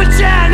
But yeah